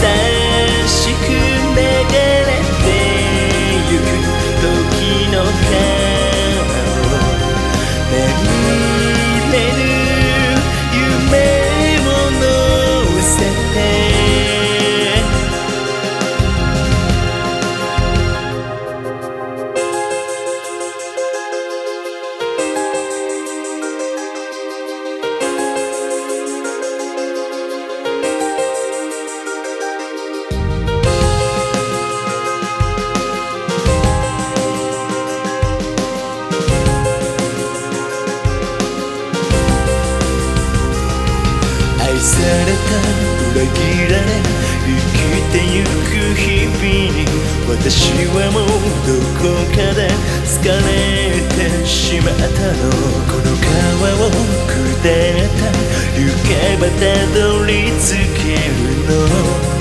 say. 裏切られ生きてゆく日々に私はもうどこかで疲れてしまったの。この川を下った行けばたどり着けるの。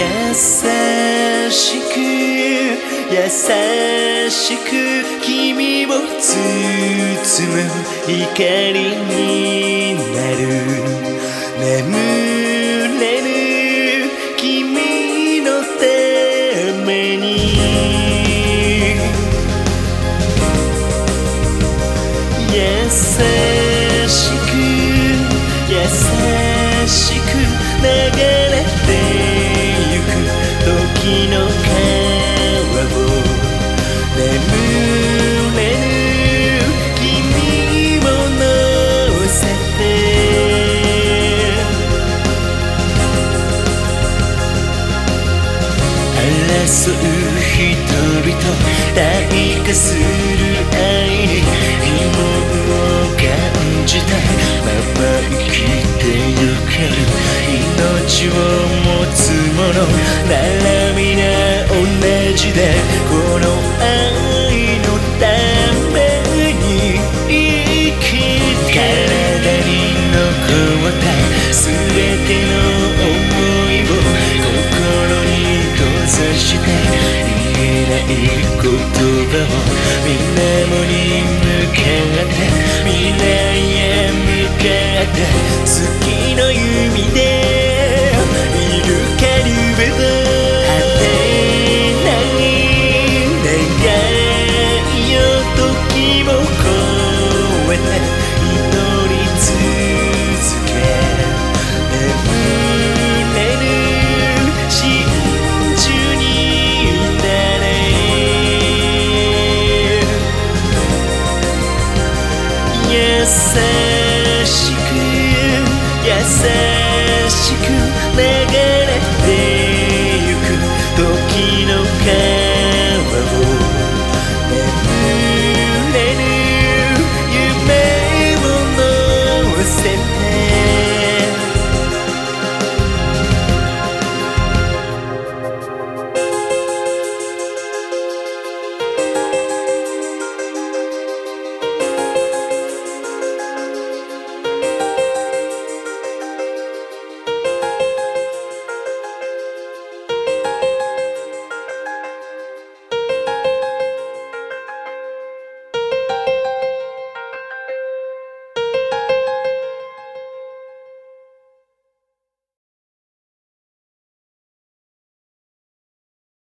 優しく優しく君を包む光になる眠大う人々化する愛優しく優しく流れてゆく時の風